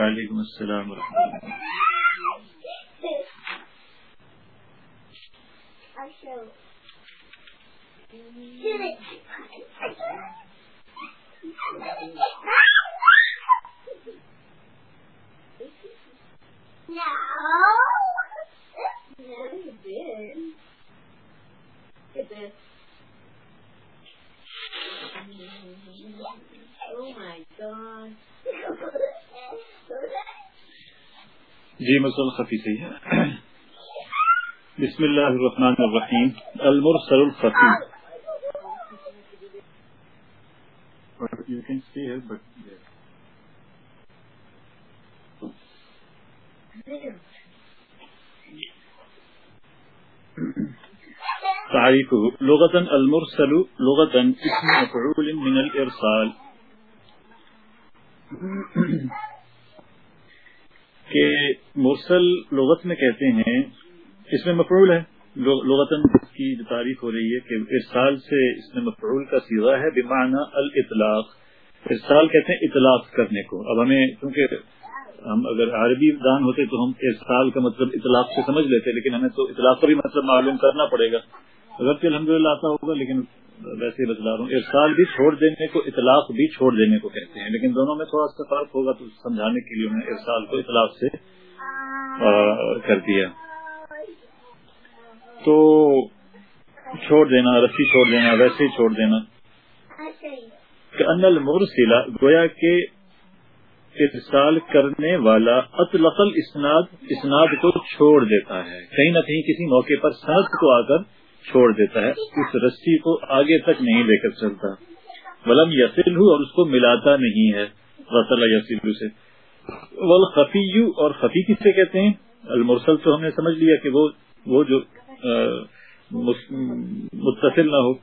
وعلیکم السلام ورحمۃ اللہ No. جی جي خفی خفيفة بسم اللہ الرحمن الرحیم۔ المرسل الخفی۔ You can see it, but تعريفه لغة المرسل لغتا اسم مفعول من الإرسال۔ کہ مرسل لغت میں کہتے ہیں، اس میں مفعول ہے۔ لغتاً کی جو تعریف ہو رہی ہے کہ ارسال سے اس میں مفعول کا سیغہ ہے، بمعنی الاطلاق۔ ارسال کہتے ہیں اطلاق کرنے کو۔ اب ہمیں، کیونکہ ہم اگر عربی دان ہوتے تو ہم ارسال کا مطلب اطلاق سے سمجھ لیتے، لیکن ہمیں تو اطلاق کا بھی مطلب معلوم کرنا پڑے گا۔ اگر تو الحمد للہ آتا ہوگا، لیکن ویسے بتلا رہا ہوں۔ ارسال بھی چھوڑ دینے کو، اطلاق بھی چھوڑ دینے کو کہتے ہیں، لیکن دونوں میں تھوڑا سا فرق ہوگا تو سمجھانے کے لیے انہوں نے ارسال کو اطلاق سے کر دیا۔ تو چھوڑ دینا، رسی چھوڑ دینا، ویسے چھوڑ دینا۔ کہ ان المرسلہ، گویا کہ ارسال کرنے والا اطلق اسناد اسناد کو چھوڑ دیتا ہے۔ کہیں نہ کہیں کسی موقع پر سند کو آ کر چھوڑ دیتا ہے، اس رسی کو آگے تک نہیں لے کر چلتا۔ ولم یسل اور اس کو ملاتا نہیں ہے۔ رسل یسل سے۔ ولخفی اور خفی کس سے کہتے ہیں؟ المرسل تو ہم نے سمجھ لیا کہ وہ وہ جو متصل نہ ہو۔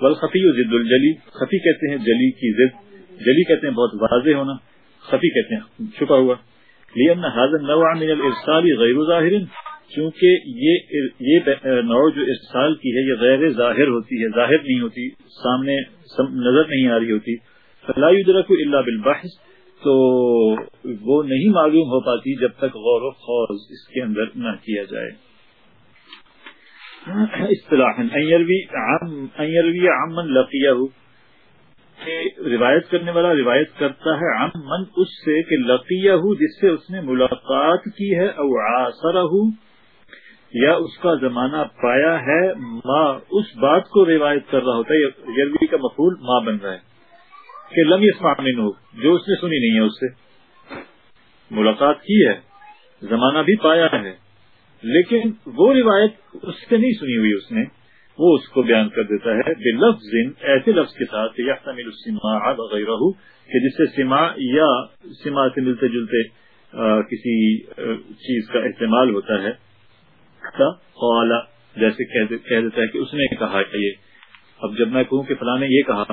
ولخفی ضد الجلی۔ خفی کہتے ہیں جلی کی ضد۔ جلی کہتے ہیں بہت واضح ہونا۔ خفی کہتے ہیں، چھپا ہوا۔ لین حاضر نوع من الارسال غیر ظاہر۔ کیونکہ یہ یہ نوع جو ارسال کی ہے، یہ غیر ظاہر ہوتی ہے، ظاہر نہیں ہوتی، سامنے نظر نہیں آ رہی ہوتی۔ فلا يدرك الا بالبحث، تو وہ نہیں معلوم ہو پاتی جب تک غور و خوض اس کے اندر نہ کیا جائے۔ اصطلاح ایروی عمن لقیہ کہ روایت کرنے والا روایت کرتا ہے، عمن اس سے کہ لقیہ جس سے اس نے ملاقات کی ہے، او عاصرہ یا اس کا زمانہ پایا ہے، ما، اس بات کو روایت کر رہا ہوتا ہے، یروی کا مفول ماں بن رہا ہے کہ لم یسمع منہ، جو اس نے سنی نہیں ہے اس سے۔ ملاقات کی ہے، زمانہ بھی پایا ہے، لیکن وہ روایت اس سے نہیں سنی ہوئی اس نے۔ وہ اس کو بیان کر دیتا ہے بے لفظ ایسے لفظ کے ساتھ یا تمل السما وغیرہ کہ جس سے سما یا سما سے ملتے جلتے کسی چیز کا استعمال ہوتا ہے۔ جیسے کہہ دیتا ہے کہ اس نے کہا کہ یہ اب جب میں کہوں کہ فلاں نے یہ کہا،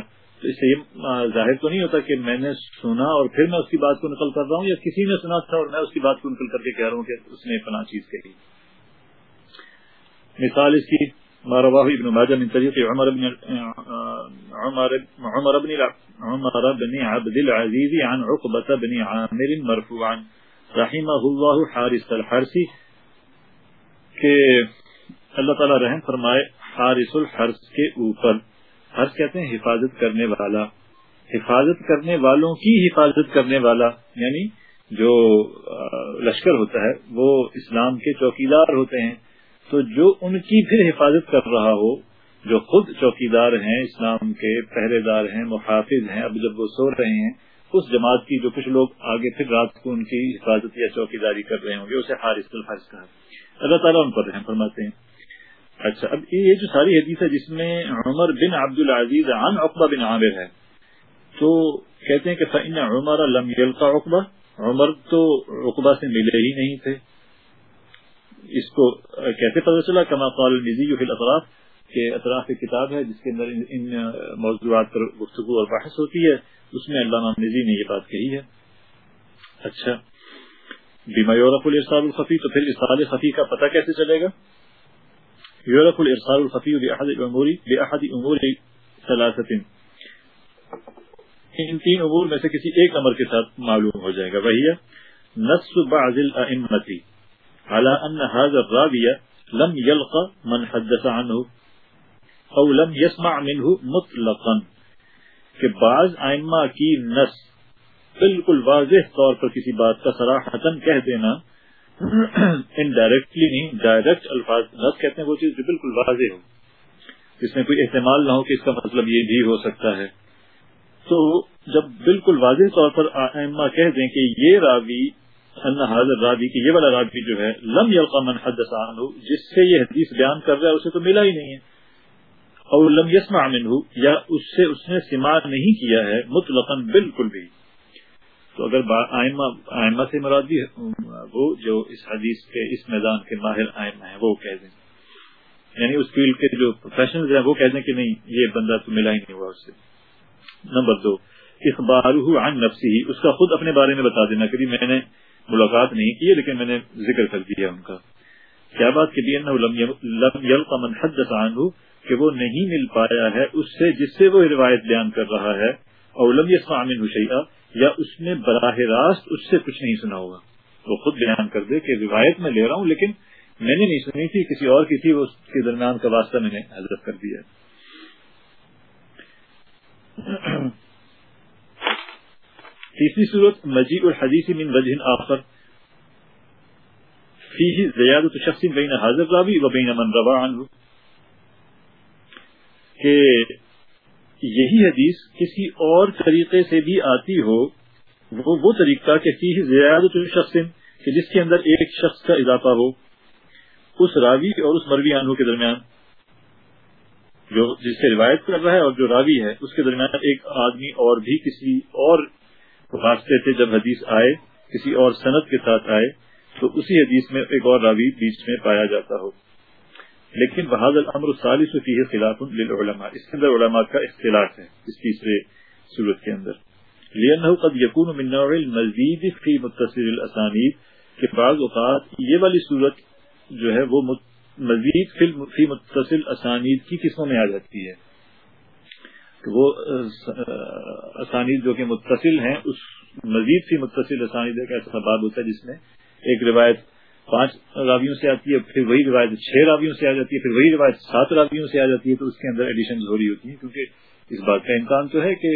تو اس سے یہ ظاہر تو نہیں ہوتا کہ میں نے سنا اور پھر میں اس کی بات کو نقل کر رہا ہوں یا کسی نے سنا تھا اور میں اس کی بات کو نقل کر کے کہہ رہا ہوں کہ اس نے فلاں چیز کہی۔ مثال اس کی مارواہ ابن ماجہ من طریق عمر بن عمر عمر بن عمر بن عبد العزيز عن عقبة بن عامر مرفوعا. رحمه الله حارس الحرسی کہ اللہ تعالی رحم فرمائے حارس الحرس کے اوپر۔ حرس کہتے ہیں حفاظت کرنے والا۔ حفاظت کرنے والوں کی حفاظت کرنے والا یعنی جو لشکر ہوتا ہے، وہ اسلام کے چوکیدار ہوتے ہیں۔ تو جو ان کی پھر حفاظت کر رہا ہو، جو خود چوکیدار ہیں، اسلام کے پہرے دار ہیں، محافظ ہیں، اب جب وہ سو رہے ہیں، اس جماعت کی جو کچھ لوگ آگے پھر رات کو ان کی حفاظت یا چوکیداری کر رہے ہوں گے، اسے حارث الحرس کہا اللہ تعالیٰ ان پر رحم فرماتے ہیں۔ اچھا اب یہ جو ساری حدیث ہے جس میں عمر بن عبد العزیز عن عقبہ بن عامر ہے، تو کہتے ہیں کہ فإن عمر لم يلقى عقبہ۔ عمر تو عقبہ سے ملے ہی نہیں تھے۔ اس کو کیسے پتہ چلا؟ کما قال المزی فی الاطراف، کہ اطراف کی کتاب ہے جس کے اندر ان موضوعات پر گفتگو اور بحث ہوتی ہے، اس میں علامہ مزی نے یہ بات کہی ہے۔ اچھا بیما یورف الارسال الخفی تو پھر ارسال خفی کا پتہ کیسے چلے گا یورف الارسال الخفی باحد الامور باحد امور ثلاثه ان تین امور میں سے کسی ایک امر کے ساتھ معلوم ہو جائے گا وہی ہے نص بعض الائمه على ان هذا الراوي لم يلقى من حدث عنه او لم يسمع منه بالکل واضح طور پر کسی بات کا سراحتن کہہ دینا انڈائریکٹلی نہیں ڈائریکٹ الفاظ نص کہتے ہیں وہ چیز جو بالکل واضح ہو۔ جس میں کوئی احتمال نہ ہو کہ اس کا مطلب یہ بھی ہو سکتا ہے۔ تو جب بالکل واضح طور پر ائمہ کہہ دیں کہ یہ راوی حاضر راوی کہ یہ والا راوی جو ہے، لم یلقا من حدث عنہ، جس سے یہ حدیث بیان کر رہا ہے، اسے تو ملا ہی نہیں ہے۔ اور لم یسمع منہ، یا اس سے اس نے سماع نہیں کیا ہے، مطلقا بالکل بھی۔ تو اگر آئمہ سے مراد بھی وہ جو اس حدیث کے اس میدان کے ماہر آئمہ ہیں، وہ کہہ دیں۔ یعنی اس فیلڈ کے جو پروفیشنل ہیں، وہ کہہ دیں کہ نہیں، یہ بندہ تو ملا ہی نہیں ہوا اس سے۔ نمبر دو اخبار عن نفسی ہی اس کا خود اپنے بارے میں بتا دینا کہ میں نے ملاقات نہیں کی لیکن میں نے ذکر کر دیا ان کا۔ کیا بات کہ لم یلقا من حدث عنہ، کہ وہ نہیں مل پایا ہے اس سے جس سے وہ روایت بیان کر رہا ہے اور لم یسمع منہ شیئا یا اس نے براہ راست اس سے کچھ نہیں سنا ہوگا۔ وہ خود بیان کر دے کہ روایت میں لے رہا ہوں، لیکن میں نے نہیں سنی تھی، کسی اور کی تھی، وہ اس کے درمیان کا واسطہ میں نے حضرت کر دیا۔ تیسری صورت مجیع الحدیث من وجہ آخر۔ فیہ زیادت شخص بین حاضر رابی و بین من روا عنہ۔ کہ یہی حدیث کسی اور طریقے سے بھی آتی ہو، وہ وہ طریقہ کہ زیادت شخص کہ جس کے اندر ایک شخص کا اضافہ ہو، اس راوی اور اس مروی عنہ کے درمیان۔ جو جس سے روایت کر رہا ہے اور جو راوی ہے، اس کے درمیان ایک آدمی اور بھی کسی اور واسطے سے جب حدیث آئے، کسی اور صنعت کے ساتھ آئے، تو اسی حدیث میں ایک اور راوی بیچ میں پایا جاتا ہو۔ لیکن بہاد العمر سالس فی خلاف للعلماء. اس کے اندر علماء کا اختلاف ہے اس تیسرے صورت کے اندر. لأنه قد يكون من نوع المزید فی متصل الاسانید کہ بعض اوقات یہ والی صورت جو ہے وہ مزید فی متصل اسانید کی قسموں میں آ جاتی ہے. کہ وہ اسانید جو کہ متصل ہیں، اس مزید فی متصل اسانید ایک ایسا باب ہوتا ہے جس میں ایک روایت پانچ راویوں سے آتی ہے، پھر وہی روایت چھ راویوں سے آ جاتی ہے، پھر وہی روایت سات راویوں سے آ جاتی ہے، تو اس کے اندر ایڈیشن ضروری ہوتی ہیں، کیونکہ اس بات کا امکان تو ہے کہ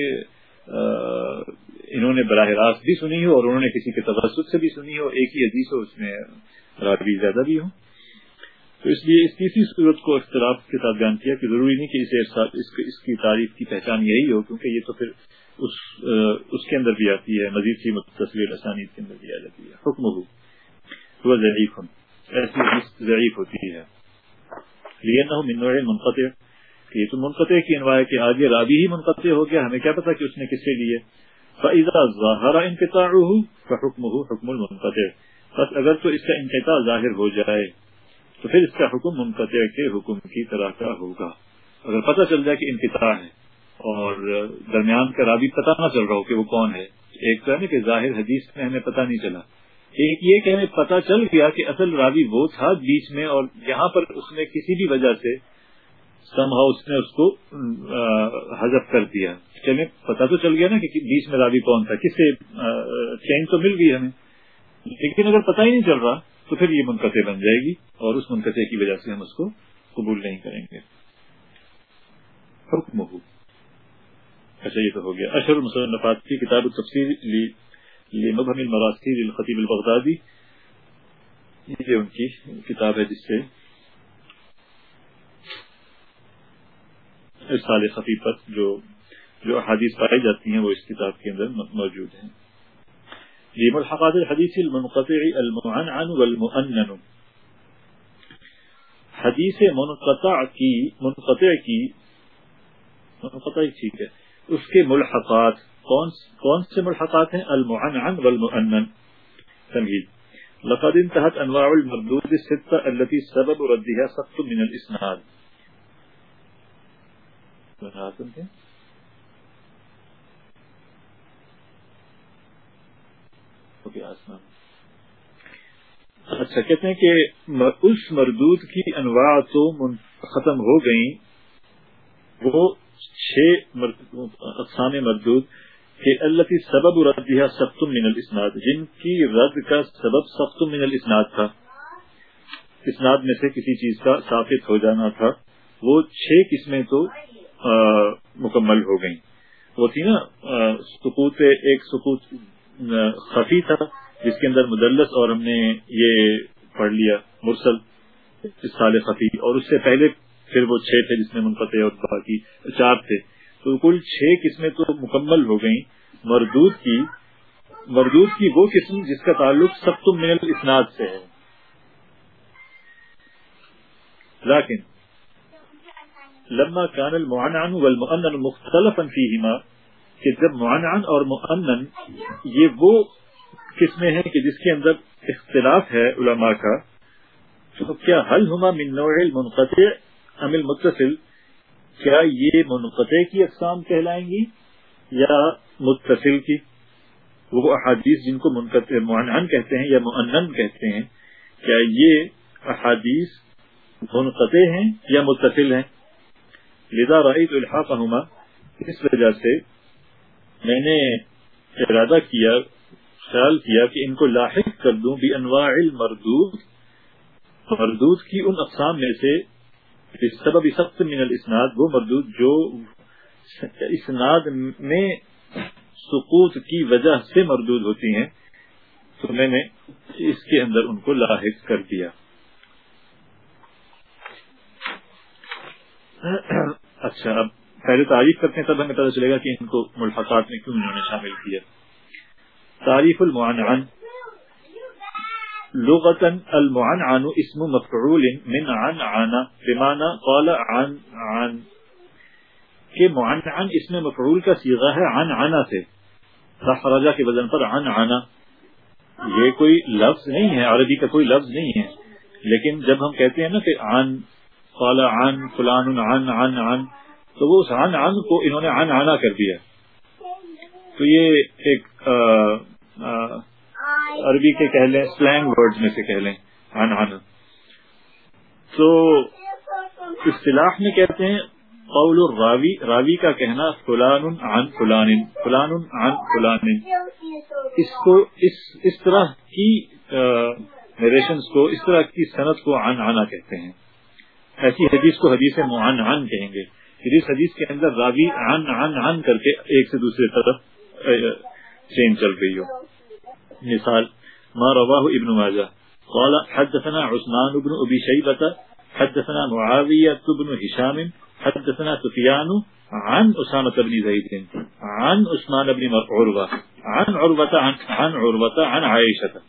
انہوں نے براہ راست بھی سنی ہو اور انہوں نے کسی کے تبسط سے بھی سنی ہو، ایک ہی حدیث ہو، اس میں راوی زیادہ بھی ہو تو اس لیے اس تیسری صورت کو اختلاف کے ساتھ بیان کیا کہ ضروری نہیں کہ اسے اس اس کی تعریف کی پہچان یہی ہو، کیونکہ یہ تو پھر اس اس کے اندر بھی آتی ہے، مزید کی تصویر آسانی کے اندر بھی آ جاتی ہے۔ حکم ہو۔ وہ ضعیف ایسی ضعیف ہوتی ہے. لینا منوع منقطع کہ یہ تو منقطع کی انواع کہ آگے رابی ہی منقطع ہو گیا، ہمیں کیا پتا کہ اس نے کس سے لیے فعزا ظاہر انقطاع حکم ہو حکم المنقطع. بس اگر تو اس کا انقطاع ظاہر ہو جائے، تو پھر اس کا حکم منقطع کے حکم کی طرح کا ہوگا. اگر پتہ چل جائے کہ انقطاع ہے، اور درمیان کا رابی پتہ نہ چل رہا ہو کہ وہ کون ہے. ایک تو ہے نا کہ ظاہر حدیث میں ہمیں پتہ نہیں چلا. ایک یہ کہ ہمیں پتہ چل گیا کہ اصل راوی وہ تھا بیچ میں اور یہاں پر اس نے کسی بھی وجہ سے سم اس نے اس کو حذف کر دیا۔ چلے پتہ تو چل گیا نا کہ بیچ میں راوی کون تھا، کس سے چین تو مل گئی ہمیں۔ لیکن اگر پتہ ہی نہیں چل رہا تو پھر یہ منقطع بن جائے گی اور اس منقطع کی وجہ سے ہم اس کو قبول نہیں کریں گے۔ حکم ہو اچھا یہ تو ہو گیا۔ اشر مصنفات کی کتاب تفصیل مبہم المراسیر الخطیب البغدادی یہ ان کی کتاب ہے جس سے سال خفیف پر جو جو احادیث پائی جاتی ہیں وہ اس کتاب کے اندر موجود. ہیں یہ ملحقات الحدیث المنقطع المعنعن والمؤنن. حدیث منقطع کی منقطع کی منقطع ٹھیک ہے اس کے ملحقات. کون کون سے ملحقات ہیں؟ المعنعن والمؤنن. تمہید. لقد انتهت انواع المردود الستة التي سبب ردها سقط من الاسناد. اچھا کہتے ہیں کہ اس مردود کی انواع تو ختم ہو گئیں، وہ چھ اقسام مردود کہ اللہ کی سبب ردیہ سبتم من الاسناد، جن کی رد کا سبب سبتم من الاسناد تھا۔ اسناد میں سے کسی چیز کا ثابت ہو جانا تھا۔ وہ چھ قسمیں تو مکمل ہو گئیں۔ وہ تھی نا سکوت ایک سکوت خفی تھا، جس کے اندر مدلس اور ہم نے یہ پڑھ لیا، مرسل سال خفی۔ اور اس سے پہلے پھر وہ چھ تھے جس میں منقطع اور باقی چار تھے۔ تو کل چھ قسمیں تو مکمل ہو گئیں۔ مردود کی مردود کی وہ قسم جس کا تعلق سب تو میل اسناد سے ہے۔ لیکن لما كان المعنعن والمؤنن مختلفا فيهما، کہ جب معنعن اور مؤنن، یہ وہ قسمیں ہیں کہ جس کے اندر اختلاف ہے علماء کا، تو کیا حل ہما من نوع المنقطع ام المتصل؟ کیا یہ منقطع کی اقسام کہلائیں گی یا متصل کی؟ وہ احادیث جن کو منقطع، معنعن کہتے ہیں یا مؤنن کہتے ہیں، کیا یہ احادیث منقطع ہیں یا متصل ہیں؟ لذا رأيت الحاقهما اس وجہ سے میں نے ارادہ کیا، خیال کیا کہ ان کو لاحق کر دوں بھی انواع المردود، مردود کی ان اقسام میں سے سبب سخت من الاسناد، وہ مردود جو اسناد میں سقوط کی وجہ سے مردود ہوتی ہیں، تو میں نے اس کے اندر ان کو لاحق کر دیا۔ اچھا اب پہلے تعریف کرتے ہیں، تب ہمیں پتہ چلے گا کہ ان کو ملحقات میں کیوں انہوں نے شامل کیا۔ تعریف المعنعن لغتا المعنعن اسم مفعول من عن عنا بمعنى قال عن عن. کہ معنعن اسم مفعول کا صیغہ ہے عن عنا سے۔ خرجہ کے وزن پر عن عنا یہ کوئی لفظ نہیں ہے، عربی کا کوئی لفظ نہیں ہے۔ لیکن جب ہم کہتے ہیں نا کہ عن، قال عن، فلان عن عن عن، تو وہ اس عن عن کو انہوں نے عن عنا کر دیا۔ تو یہ ایک، آ آ عربی کے کہہ لیں سلینگ ورڈ میں سے کہہ لیں۔ عن عن تو اصطلاح میں کہتے ہیں، قول الراوی، راوی کا کہنا فلان عن فلان فلان عن فلان اس کو، اس اس طرح کی نریشنز کو، اس طرح کی صنعت کو عن عنا کہتے ہیں۔ ایسی حدیث کو حدیث معن عن کہیں گے۔ جس حدیث کے اندر راوی عن عن عن کر کے ایک سے دوسرے طرف چین چل رہی ہو۔ مثال ما رواه ابن ماجه. قال حدثنا عثمان بن ابي شيبه حدثنا معاويه بن هشام حدثنا سفيان عن اسامه بن زيد عن عثمان بن عروه عن عروه عن, عن عروه عن عائشه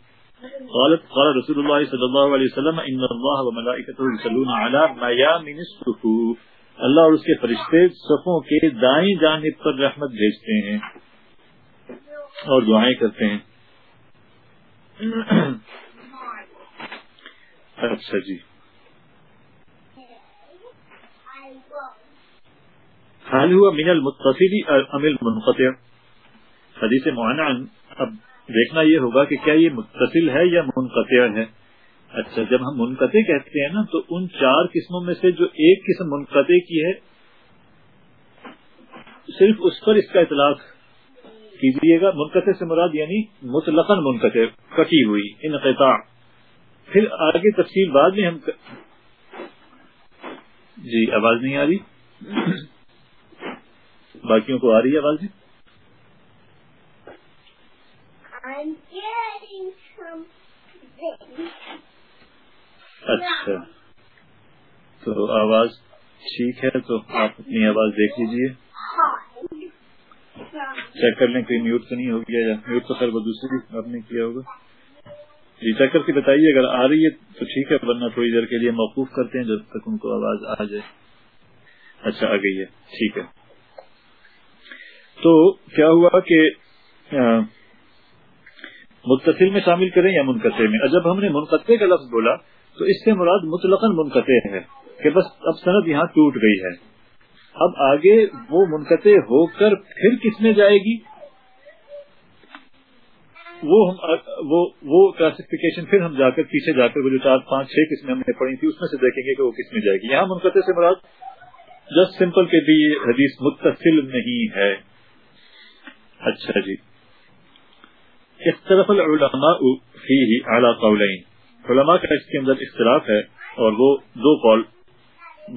قالت قال رسول الله صلی اللہ علیہ وسلم ان اللہ و ملائکته یصلون علی میامن الصفوف اللہ اور اس کے فرشتے صفوں کے دائیں جانب پر رحمت بھیجتے ہیں اور دعائیں کرتے ہیں۔ اچھا جی۔ حال ہوا من المتصل ام المنقطع۔ حدیث معنعن اب دیکھنا یہ ہوگا کہ کیا یہ متصل ہے یا منقطع ہے۔ اچھا جب ہم منقطع کہتے ہیں نا، تو ان چار قسموں میں سے جو ایک قسم منقطع کی ہے، صرف اس پر اس کا اطلاق کیجیے گا منقطع سے مراد یعنی مطلق منقطع کٹی ہوئی انقطاع۔ پھر آگے تفصیل بعد میں ہم جی آواز نہیں آ رہی۔ باقیوں کو آ رہی ہے آواز؟ جی اچھا۔ تو آواز ٹھیک ہے تو آپ اپنی آواز دیکھ لیجیے چیک کر لیں، کوئی میوٹ تو نہیں ہو گیا یا میوٹ تو خیر وہ دوسری آپ نے کیا ہوگا. جی چیک کر کے بتائیے، اگر آ رہی ہے تو ٹھیک ہے، ورنہ تھوڑی دیر کے لیے موقوف کرتے ہیں جب تک ان کو آواز آ جائے. اچھا آ گئی ہے. ٹھیک ہے. تو کیا ہوا کہ متصل میں شامل کریں یا منقطع میں؟ جب ہم نے منقطع کا لفظ بولا تو اس سے مراد مطلق منقطع ہے کہ بس اب سند یہاں ٹوٹ گئی ہے. اب آگے وہ منقطع ہو کر پھر کس میں جائے گی؟ وہ ہم وہ وہ کلاسفکیشن پھر ہم جا کر پیچھے جا کر وہ جو چار پانچ چھ قسمیں ہم نے پڑھی تھی، اس میں سے دیکھیں گے کہ وہ کس میں جائے گی۔ یہاں منقطع سے مراد جسٹ سمپل کے بھی حدیث متصل نہیں ہے۔ اچھا جی۔ اختلاف العلماء فيه على قولين علماء کا اس کے اندر اختلاف ہے اور وہ دو قول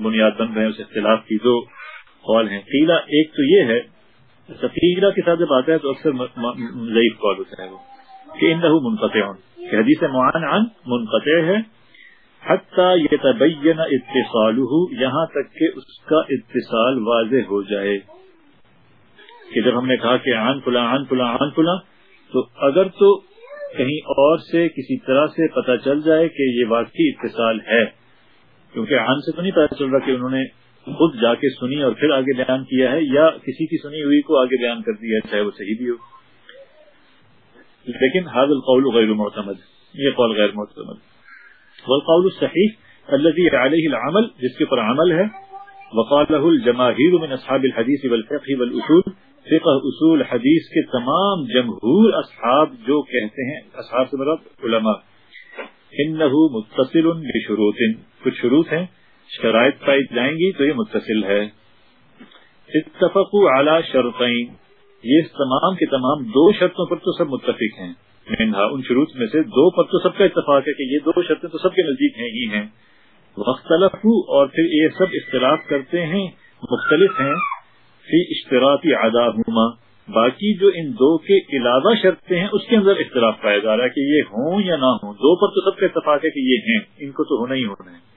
بنیاد بن رہے ہیں، اس اختلاف کی دو قول ہیں۔ قیلا ایک تو یہ ہے اچھا، سفیرہ کے ساتھ جب آتا ہے تو اکثر ضعیف قول ہوتا ہے وہ۔ کہ انہو منقطع کہ حدیث معان عن منقطع ہے۔ حتی یتبین اتصالہ یہاں تک کہ اس کا اتصال واضح ہو جائے۔ کہ جب ہم نے کہا کہ عن فلا عن فلا عن فلا تو اگر تو کہیں اور سے، کسی طرح سے پتہ چل جائے کہ یہ واقعی اتصال ہے۔ کیونکہ عن سے تو نہیں پتہ چل رہا کہ انہوں نے خود جا کے سنی اور پھر آگے بیان کیا ہے، یا کسی کی سنی ہوئی کو آگے بیان کر دیا چاہے وہ صحیح بھی ہو۔ لیکن حاضل القول غیر معتمد، یہ قول غیر معتمد۔ والقول الصحیح الذي عليه العمل، جس کے پر عمل ہے، وقاله الجماهير من اصحاب الحديث والفقه والاصول فقہ اصول حدیث کے تمام جمہور اصحاب جو کہتے ہیں اصحاب سے مراد علماء۔ انه متصل بشروط کچھ شروط ہیں۔ شرائط پائی جائیں گی تو یہ متصل ہے۔ اتفق اعلی شرطین۔ یہ تمام کے تمام دو شرطوں پر تو سب متفق ہیں۔ منہا ان شروط میں سے دو پر تو سب کا اتفاق ہے کہ یہ دو شرطیں تو سب کے نزدیک ہیں، ہی ہیں۔ مختلف اور پھر یہ سب اختلاف کرتے ہیں، مختلف ہیں۔ فی اشتراطی ادا باقی جو ان دو کے علاوہ شرطیں ہیں، اس کے اندر اختلاف پایا جا رہا ہے کہ یہ ہوں یا نہ ہوں۔ دو پر تو سب کا اتفاق ہے کہ یہ ہیں۔ ان کو تو ہونا ہی ہونا ہے۔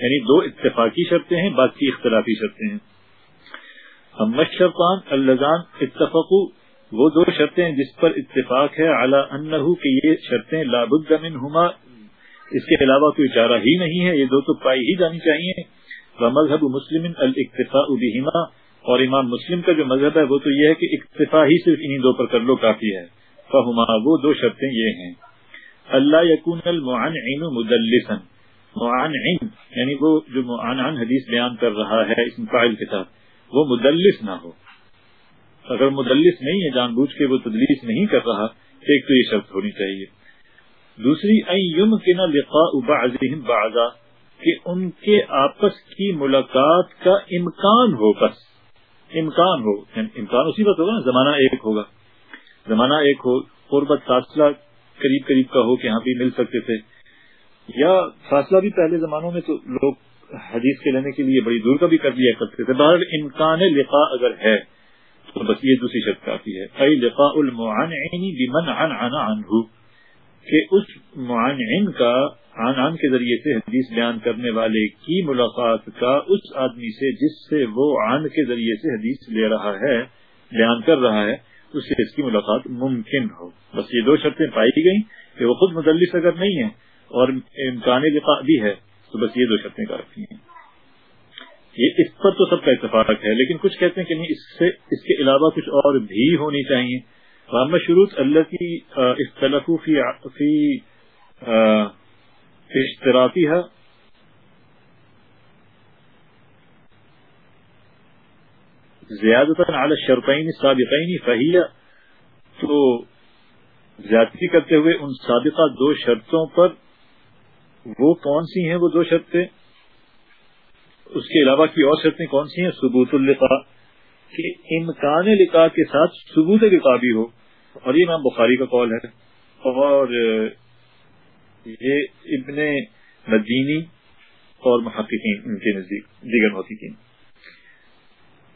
یعنی دو اتفاقی شرطیں ہیں، باقی اختلافی شرطیں ہیں۔ ہم شرطان الزان اتفق وہ دو شرطیں جس پر اتفاق ہے اعلیٰ انہو کہ یہ شرطیں لابد منہما، اس کے علاوہ کوئی چارہ ہی نہیں ہے، یہ دو تو پائی ہی جانی چاہیے۔ مذہب مسلم الاکتفاء بہما اور امام مسلم کا جو مذہب ہے، وہ تو یہ ہے کہ اکتفا ہی صرف انہی دو پر کر لو، کافی ہے۔ فہما وہ دو شرطیں یہ ہیں۔ اللہ یقون المعنعن مدلسا معانعن یعنی وہ جو معانعن حدیث بیان کر رہا ہے اس فائل کے ساتھ، وہ مدلس نہ ہو۔ اگر مدلس نہیں ہے، جان بوجھ کے وہ تدلیس نہیں کر رہا، ایک تو یہ شرط ہونی چاہیے۔ دوسری یم کے نہ بعضا، کہ ان کے آپس کی ملاقات کا امکان ہو بس۔ امکان ہو یعنی امکان اسی وقت ہوگا نا، زمانہ ایک ہوگا۔ زمانہ ایک ہو، قربت فاصلہ قریب قریب کا ہو کہ یہاں بھی مل سکتے تھے۔ یا فاصلہ بھی پہلے زمانوں میں تو لوگ حدیث کے لینے کے لیے بڑی دور کا بھی کر لیا کرتے تھے۔ بہر امکان لقاء اگر ہے تو بس یہ دوسری شرط کافی ہے۔ اے لقاء المعنعین بمن عن عن عنہ، کہ اس معنعن کا عن عن کے ذریعے سے حدیث بیان کرنے والے کی ملاقات کا اس آدمی سے جس سے وہ عن کے ذریعے سے حدیث لے رہا ہے، بیان کر رہا ہے، اس سے اس کی ملاقات ممکن ہو۔ بس یہ دو شرطیں پائی گئیں کہ وہ خود مدلس اگر نہیں ہے اور امکان لقاء بھی ہے، تو بس یہ دو شرطیں کافی ہیں۔ یہ اس پر تو سب کا اتفاق ہے، لیکن کچھ کہتے ہیں کہ نہیں، اس سے، اس کے علاوہ کچھ اور بھی ہونی چاہیے۔ رام شروط اللہ کی اختلاف فی اشتراطی ہے زیادہ علی الشرطین سابقین فہیہ تو زیادتی کرتے ہوئے ان سابقہ دو شرطوں پر وہ کون سی ہیں وہ دو شرطیں؟ اس کے علاوہ کی اور شرطیں کون سی ہیں؟ ثبوت القاع کہ امکان لقاء کے ساتھ ثبوت لقاء بھی ہو۔ اور یہ نام بخاری کا قول ہے۔ اور یہ ابن مدینی اور محققین، ان کے نزدیک، دیگر محققین۔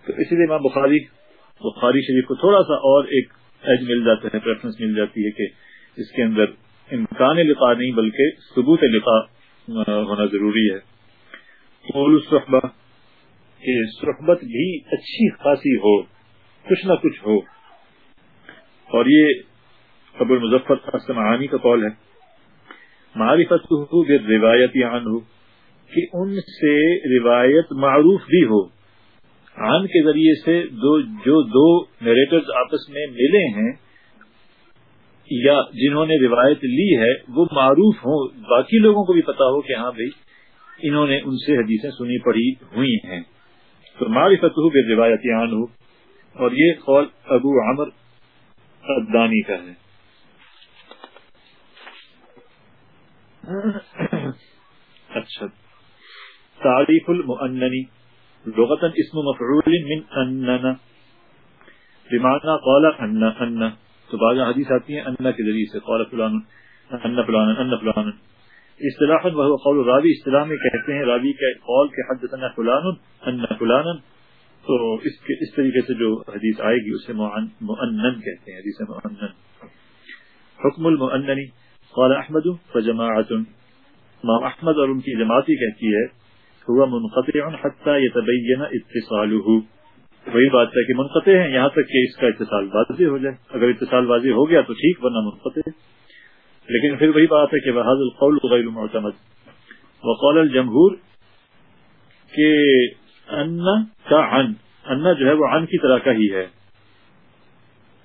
تو اسی لیے امام بخاری بخاری شریف کو تھوڑا سا اور ایک ایج مل جاتا ہے پریفرنس مل جاتی ہے کہ اس کے اندر امکان لقاء نہیں، بلکہ ثبوت لقاء ہونا ضروری ہے۔ الصحبہ کہ صحبت بھی اچھی خاصی ہو، کچھ نہ کچھ ہو۔ اور یہ ابو المظفر اسمعانی کا قول ہے۔ معرفت روایت عنہ، کہ ان سے روایت معروف بھی ہو۔ عن کے ذریعے سے دو، جو دو نیریٹرز آپس میں ملے ہیں یا جنہوں نے روایت لی ہے، وہ معروف ہوں۔ باقی لوگوں کو بھی پتا ہو کہ ہاں بھائی، انہوں نے ان سے حدیثیں سنی پڑھی ہوئی ہیں۔ تو معرفت ہو بے روایت ہو اور یہ قول ابو عمر ادانی کا ہے۔ اچھا۔ تعریف المعننی لغتا اسم مفعول من اننا بمعنى قال ان ان۔ تو بعض حدیث آتی ہیں ان کے ذریعے سے، قال فلان ان فلان ان فلان. اصطلاح وہ قول راوی اصطلاح میں کہتے ہیں، راوی کے قول کے حدثنا فلان ان فلان. تو اس کے اس طریقے سے جو حدیث آئے گی، اسے مؤنن کہتے ہیں، حدیث مؤنن. حکم المؤننی قال احمد، فجماعت. امام احمد اور ان کی جماعتی کہتی ہے ہوا منقطع حتى يتبين اتصاله. وہی بات ہے کہ منقطع ہیں، یہاں تک کہ اس کا اتصال واضح ہو جائے۔ اگر اتصال واضح ہو گیا تو ٹھیک، ورنہ منقطع لیکن پھر وہی بات ہے کہ بحاظ القول غیر معتمد۔ وقال الجمہور کہ ان کا ان ان جو ہے وہ ان کی طرح کا ہی ہے۔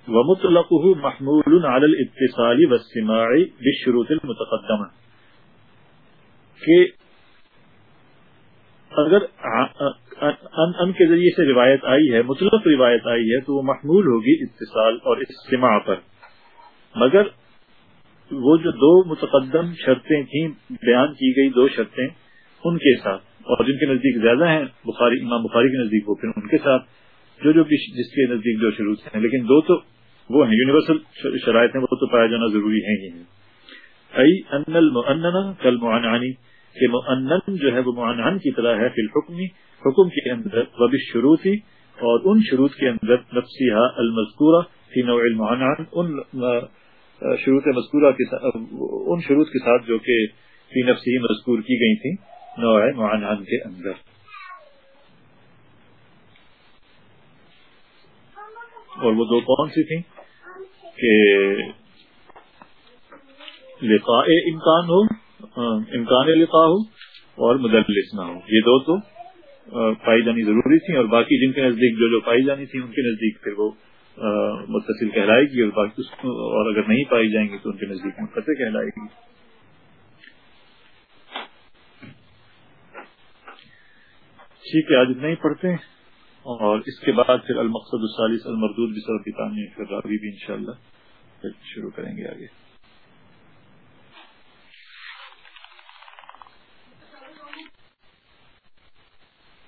ومطلقه محمول على الاتصال والسماع بالشروط المتقدمه کہ اگر ان ان کے ذریعے سے روایت آئی ہے، مطلق روایت آئی ہے، تو وہ محمول ہوگی اتصال اور استماع پر۔ مگر وہ جو دو متقدم شرطیں تھیں، بیان کی گئی دو شرطیں ان کے ساتھ، اور جن کے نزدیک زیادہ ہیں، بخاری، امام بخاری کے نزدیک وہ پھر ان کے ساتھ، جو جو جس کے نزدیک جو شروع ہیں۔ لیکن دو تو وہ ہیں یونیورسل شرائط ہیں، وہ تو پایا جانا ضروری ہے ہی ای ان کل معنانی کہ معنن جو ہے وہ معنن کی طرح ہے فی الحکم، حکم کے اندر وب شروطی اور ان شروط کے اندر نفسیہ المذکورہ فی نوع المعنن ان شروط مذکورہ کے ان شروط کے ساتھ جو کہ فی نفسی مذکور کی گئی تھیں، نوع معنان کے اندر۔ اور وہ دو کون سی تھیں؟ کہ لقاء امکان ہو امکان لقاء ہو اور مدلس نہ ہو۔ یہ دو تو پائی جانی ضروری تھی اور باقی جن کے نزدیک جو جو پائی جانی تھی ان کے نزدیک پھر وہ متصل کہلائے گی اور باقی اور اگر نہیں پائی جائیں گی تو ان کے نزدیک منقطع کہلائے گی۔ ٹھیک ہے، آج اتنا ہی پڑھتے ہیں اور اس کے بعد پھر المقصد الثالث المردود بھی سر پتا پھر راوی بھی انشاءاللہ پھر شروع کریں گے آگے۔